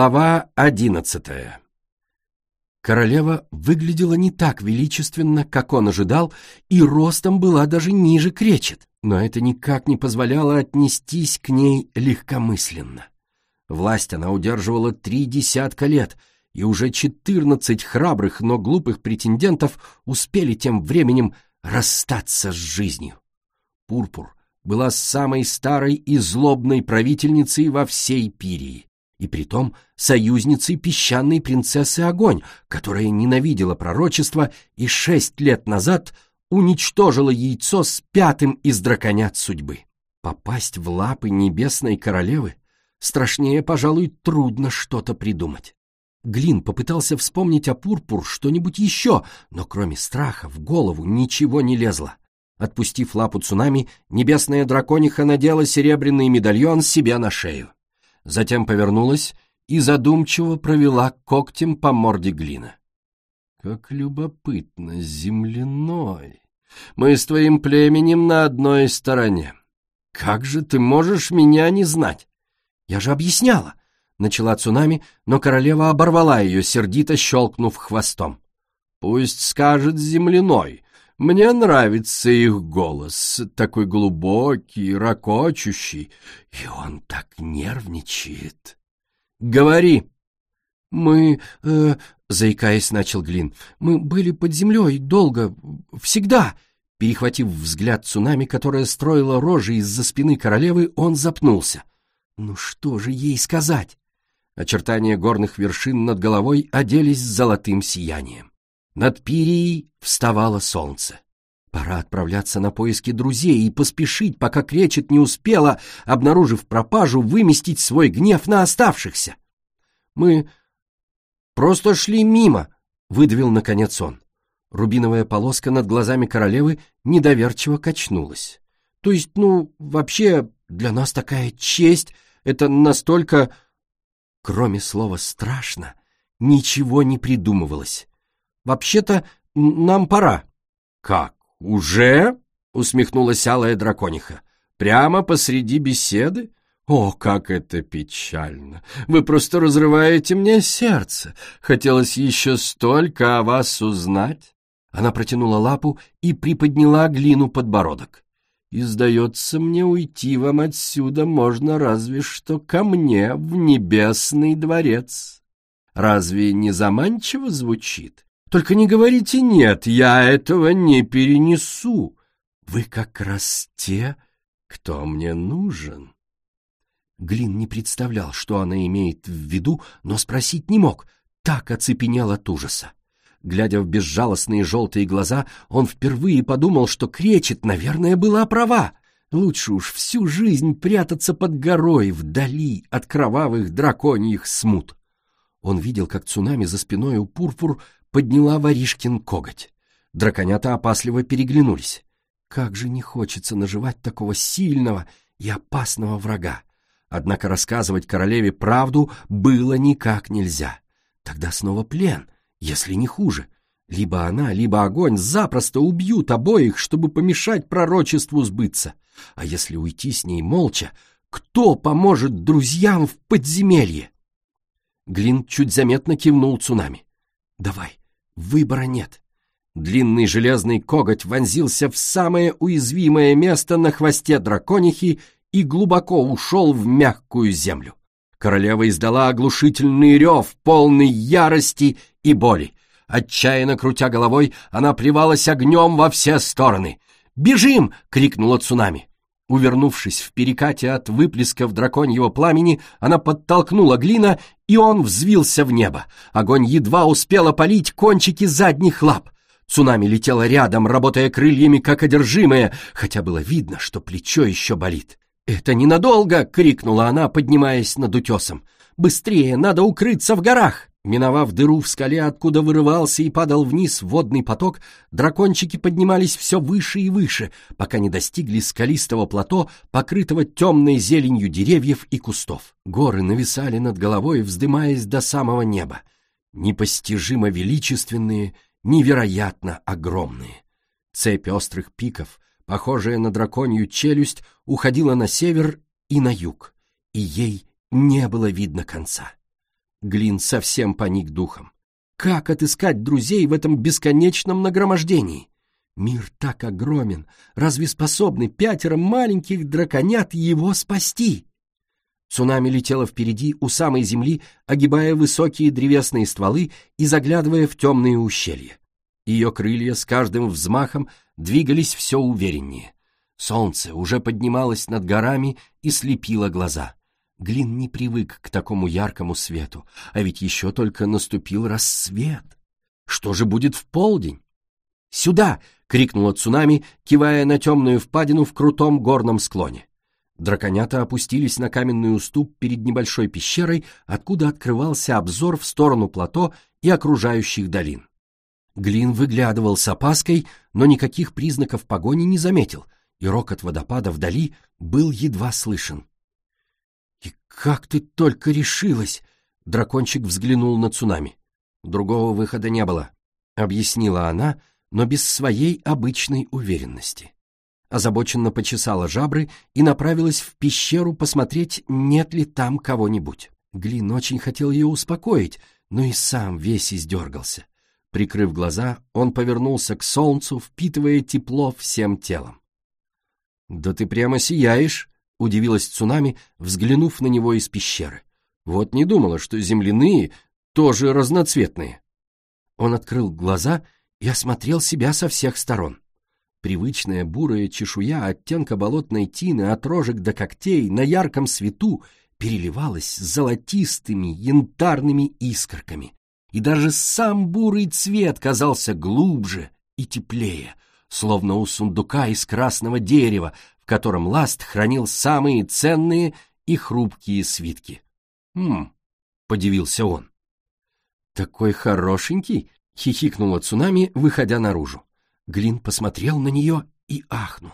Глава одиннадцатая Королева выглядела не так величественно, как он ожидал, и ростом была даже ниже кречет, но это никак не позволяло отнестись к ней легкомысленно. Власть она удерживала три десятка лет, и уже четырнадцать храбрых, но глупых претендентов успели тем временем расстаться с жизнью. Пурпур была самой старой и злобной правительницей во всей Пирии и притом союзницей песчаной принцессы Огонь, которая ненавидела пророчество и шесть лет назад уничтожила яйцо с пятым из драконят судьбы. Попасть в лапы небесной королевы страшнее, пожалуй, трудно что-то придумать. Глин попытался вспомнить о Пурпур что-нибудь еще, но кроме страха в голову ничего не лезло. Отпустив лапу цунами, небесная дракониха надела серебряный медальон себе на шею затем повернулась и задумчиво провела когтем по морде глина. «Как любопытно, земляной! Мы с твоим племенем на одной стороне. Как же ты можешь меня не знать? Я же объясняла!» Начала цунами, но королева оборвала ее, сердито щелкнув хвостом. «Пусть скажет земляной, мне нравится их голос, такой глубокий, ракочущий, и он так нервничает. Говори. Мы, э, заикаясь, начал Глин, мы были под землей долго, всегда. Перехватив взгляд цунами, которая строила рожи из-за спины королевы, он запнулся. Ну что же ей сказать? Очертания горных вершин над головой оделись золотым сиянием. Над Пирией вставало солнце. Пора отправляться на поиски друзей и поспешить, пока Кречет не успела, обнаружив пропажу, выместить свой гнев на оставшихся. Мы просто шли мимо, выдавил наконец он. Рубиновая полоска над глазами королевы недоверчиво качнулась. То есть, ну, вообще, для нас такая честь, это настолько... Кроме слова «страшно», ничего не придумывалось. Вообще-то нам пора». «Как, уже?» — усмехнулась алая дракониха. «Прямо посреди беседы? О, как это печально! Вы просто разрываете мне сердце. Хотелось еще столько о вас узнать». Она протянула лапу и приподняла глину подбородок. «И, сдается мне, уйти вам отсюда можно разве что ко мне в небесный дворец. Разве не заманчиво звучит?» Только не говорите «нет», я этого не перенесу. Вы как раз те, кто мне нужен. Глин не представлял, что она имеет в виду, но спросить не мог, так оцепенел от ужаса. Глядя в безжалостные желтые глаза, он впервые подумал, что Кречет, наверное, была права. Лучше уж всю жизнь прятаться под горой, вдали от кровавых драконьих смут. Он видел, как цунами за спиной у Пурпур подняла воришкин коготь. Драконята опасливо переглянулись. Как же не хочется наживать такого сильного и опасного врага. Однако рассказывать королеве правду было никак нельзя. Тогда снова плен, если не хуже. Либо она, либо огонь запросто убьют обоих, чтобы помешать пророчеству сбыться. А если уйти с ней молча, кто поможет друзьям в подземелье? Глин чуть заметно кивнул цунами. «Давай, Выбора нет. Длинный железный коготь вонзился в самое уязвимое место на хвосте драконихи и глубоко ушел в мягкую землю. Королева издала оглушительный рев, полный ярости и боли. Отчаянно крутя головой, она плевалась огнем во все стороны. «Бежим!» — крикнула цунами. Увернувшись в перекате от выплесков драконьего пламени, она подтолкнула глина, и он взвился в небо. Огонь едва успел опалить кончики задних лап. Цунами летела рядом, работая крыльями как одержимая, хотя было видно, что плечо еще болит. «Это ненадолго!» — крикнула она, поднимаясь над утесом. «Быстрее! Надо укрыться в горах!» Миновав дыру в скале, откуда вырывался и падал вниз водный поток, дракончики поднимались все выше и выше, пока не достигли скалистого плато, покрытого темной зеленью деревьев и кустов. Горы нависали над головой, вздымаясь до самого неба. Непостижимо величественные, невероятно огромные. Цепь острых пиков, похожая на драконью челюсть, уходила на север и на юг, и ей не было видно конца. Глин совсем поник духом. Как отыскать друзей в этом бесконечном нагромождении? Мир так огромен, разве способны пятеро маленьких драконят его спасти? Цунами летела впереди у самой земли, огибая высокие древесные стволы и заглядывая в темные ущелья. Ее крылья с каждым взмахом двигались все увереннее. Солнце уже поднималось над горами и слепило глаза. Глин не привык к такому яркому свету, а ведь еще только наступил рассвет. Что же будет в полдень? «Сюда!» — крикнула цунами, кивая на темную впадину в крутом горном склоне. Драконята опустились на каменный уступ перед небольшой пещерой, откуда открывался обзор в сторону плато и окружающих долин. Глин выглядывал с опаской, но никаких признаков погони не заметил, и рокот водопада вдали был едва слышен. «И как ты только решилась!» — дракончик взглянул на цунами. «Другого выхода не было», — объяснила она, но без своей обычной уверенности. Озабоченно почесала жабры и направилась в пещеру посмотреть, нет ли там кого-нибудь. Глин очень хотел ее успокоить, но и сам весь издергался. Прикрыв глаза, он повернулся к солнцу, впитывая тепло всем телом. «Да ты прямо сияешь!» — удивилась цунами, взглянув на него из пещеры. «Вот не думала, что земляные тоже разноцветные». Он открыл глаза и осмотрел себя со всех сторон. Привычная бурая чешуя оттенка болотной тины от рожек до когтей на ярком свету переливалась золотистыми янтарными искорками, и даже сам бурый цвет казался глубже и теплее, словно у сундука из красного дерева, в котором Ласт хранил самые ценные и хрупкие свитки. «Хм», — подивился он. «Такой хорошенький!» — хихикнула цунами, выходя наружу. Глин посмотрел на нее и ахнул.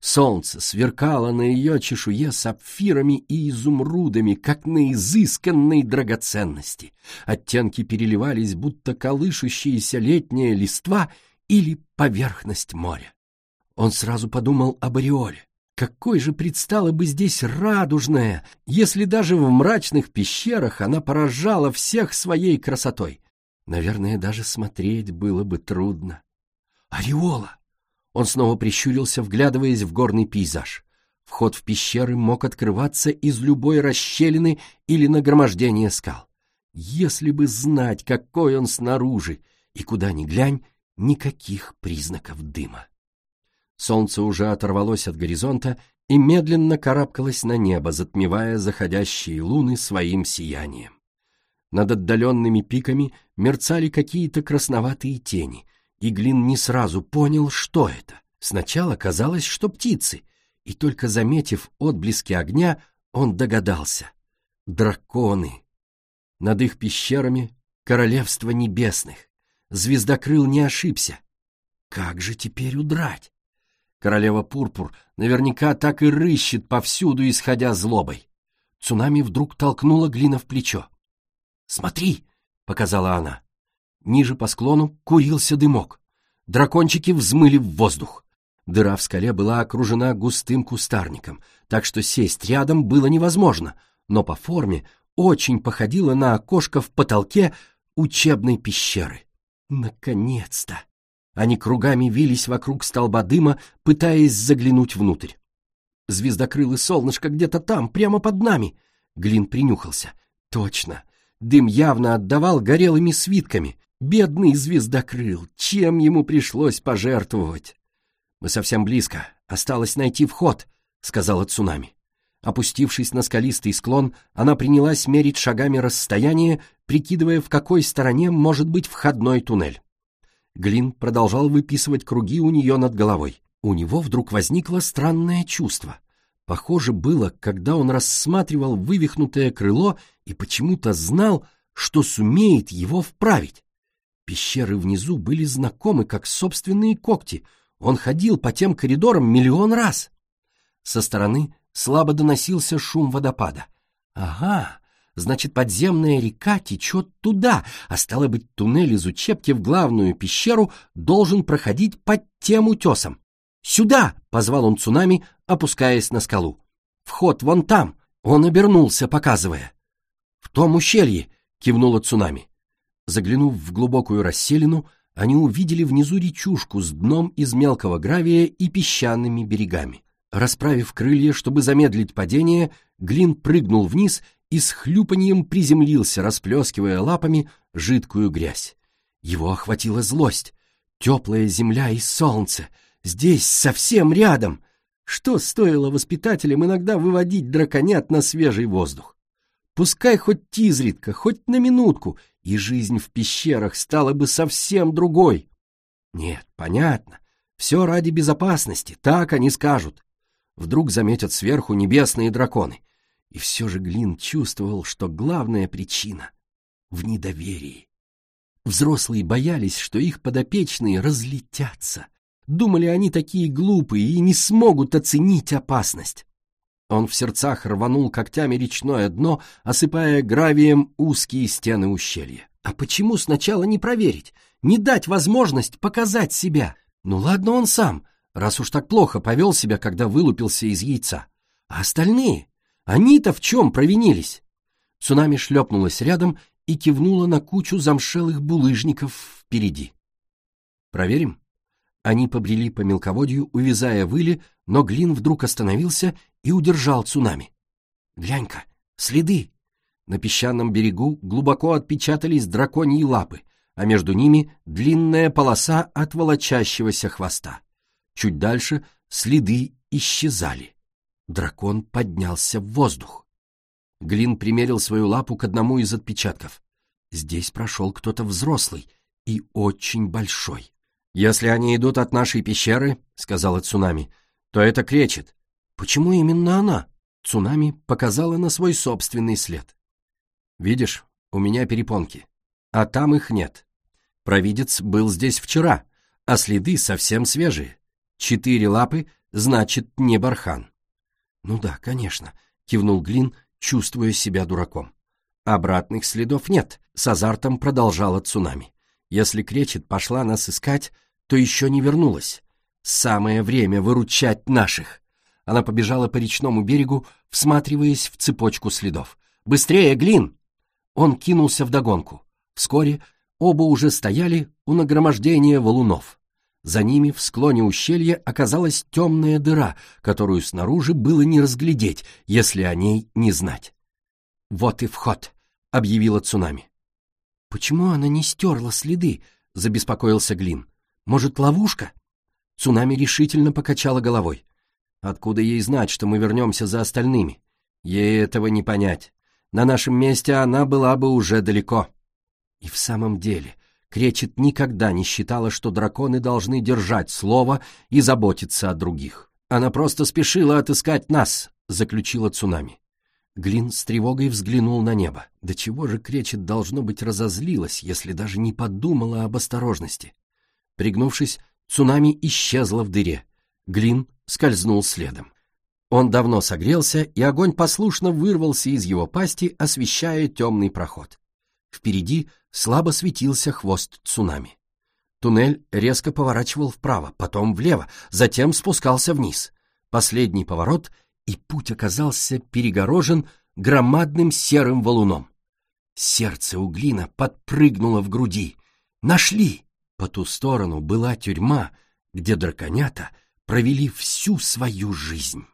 Солнце сверкало на ее чешуе сапфирами и изумрудами, как на изысканной драгоценности. Оттенки переливались, будто колышущиеся летняя листва или поверхность моря. Он сразу подумал об ореоле. Какой же предстала бы здесь радужная, если даже в мрачных пещерах она поражала всех своей красотой. Наверное, даже смотреть было бы трудно. Ореола! Он снова прищурился, вглядываясь в горный пейзаж. Вход в пещеры мог открываться из любой расщелины или нагромождения скал. Если бы знать, какой он снаружи, и куда ни глянь, никаких признаков дыма. Солнце уже оторвалось от горизонта и медленно карабкалось на небо, затмевая заходящие луны своим сиянием. Над отдаленными пиками мерцали какие-то красноватые тени, и Глин не сразу понял, что это. Сначала казалось, что птицы, и только заметив отблески огня, он догадался. Драконы. Над их пещерами королевство небесных. Звездокрыл не ошибся. Как же теперь удрать? Королева Пурпур наверняка так и рыщет повсюду, исходя злобой. Цунами вдруг толкнула Глина в плечо. «Смотри!» — показала она. Ниже по склону курился дымок. Дракончики взмыли в воздух. Дыра в скале была окружена густым кустарником, так что сесть рядом было невозможно, но по форме очень походила на окошко в потолке учебной пещеры. Наконец-то! Они кругами вились вокруг столба дыма, пытаясь заглянуть внутрь. Звездокрылый солнышко где-то там, прямо под нами. Глин принюхался. Точно. Дым явно отдавал горелыми свитками. Бедный звездокрыл, чем ему пришлось пожертвовать? Мы совсем близко, осталось найти вход, сказала цунами. Опустившись на скалистый склон, она принялась мерить шагами расстояние, прикидывая, в какой стороне может быть входной туннель. Глин продолжал выписывать круги у нее над головой. У него вдруг возникло странное чувство. Похоже было, когда он рассматривал вывихнутое крыло и почему-то знал, что сумеет его вправить. Пещеры внизу были знакомы, как собственные когти. Он ходил по тем коридорам миллион раз. Со стороны слабо доносился шум водопада. Ага, значит, подземная река течет туда, а стало быть, туннель из учебки в главную пещеру должен проходить под тем утесом. «Сюда!» — позвал он цунами, опускаясь на скалу. «Вход вон там!» — он обернулся, показывая. «В том ущелье!» — кивнула цунами. Заглянув в глубокую расселину, они увидели внизу речушку с дном из мелкого гравия и песчаными берегами. Расправив крылья, чтобы замедлить падение, Глин прыгнул вниз и с хлюпаньем приземлился, расплескивая лапами жидкую грязь. Его охватила злость. Теплая земля и солнце. Здесь, совсем рядом. Что стоило воспитателям иногда выводить драконят на свежий воздух? Пускай хоть изредка, хоть на минутку, и жизнь в пещерах стала бы совсем другой. Нет, понятно, все ради безопасности, так они скажут. Вдруг заметят сверху небесные драконы. И все же Глин чувствовал, что главная причина — в недоверии. Взрослые боялись, что их подопечные разлетятся. Думали, они такие глупые и не смогут оценить опасность. Он в сердцах рванул когтями речное дно, осыпая гравием узкие стены ущелья. А почему сначала не проверить, не дать возможность показать себя? Ну ладно он сам, раз уж так плохо повел себя, когда вылупился из яйца. А остальные? Они-то в чем провинились? Цунами шлепнулась рядом и кивнула на кучу замшелых булыжников впереди. «Проверим?» Они побрели по мелководью, увязая выли, но Глин вдруг остановился и удержал цунами. «Глянь-ка, следы!» На песчаном берегу глубоко отпечатались драконьи лапы, а между ними длинная полоса от волочащегося хвоста. Чуть дальше следы исчезали. Дракон поднялся в воздух. Глин примерил свою лапу к одному из отпечатков. Здесь прошел кто-то взрослый и очень большой. «Если они идут от нашей пещеры, — сказала Цунами, — то это кречет. Почему именно она?» Цунами показала на свой собственный след. «Видишь, у меня перепонки, а там их нет. Провидец был здесь вчера, а следы совсем свежие. Четыре лапы, значит, не бархан». «Ну да, конечно», — кивнул Глин, чувствуя себя дураком. «Обратных следов нет», — с азартом продолжала Цунами. «Если кречет пошла нас искать, то еще не вернулась. Самое время выручать наших. Она побежала по речному берегу, всматриваясь в цепочку следов. «Быстрее, Глин!» Он кинулся вдогонку. Вскоре оба уже стояли у нагромождения валунов. За ними в склоне ущелья оказалась темная дыра, которую снаружи было не разглядеть, если о ней не знать. «Вот и вход», — объявила цунами. «Почему она не стерла следы?» — забеспокоился Глин. Может, ловушка?» Цунами решительно покачала головой. «Откуда ей знать, что мы вернемся за остальными? Ей этого не понять. На нашем месте она была бы уже далеко». И в самом деле, Кречет никогда не считала, что драконы должны держать слово и заботиться о других. «Она просто спешила отыскать нас», — заключила Цунами. Глин с тревогой взглянул на небо. До чего же Кречет должно быть разозлилась, если даже не подумала об осторожности? Пригнувшись, цунами исчезло в дыре. Глин скользнул следом. Он давно согрелся, и огонь послушно вырвался из его пасти, освещая темный проход. Впереди слабо светился хвост цунами. Туннель резко поворачивал вправо, потом влево, затем спускался вниз. Последний поворот, и путь оказался перегорожен громадным серым валуном. Сердце у Глина подпрыгнуло в груди. «Нашли!» По ту сторону была тюрьма, где драконята провели всю свою жизнь.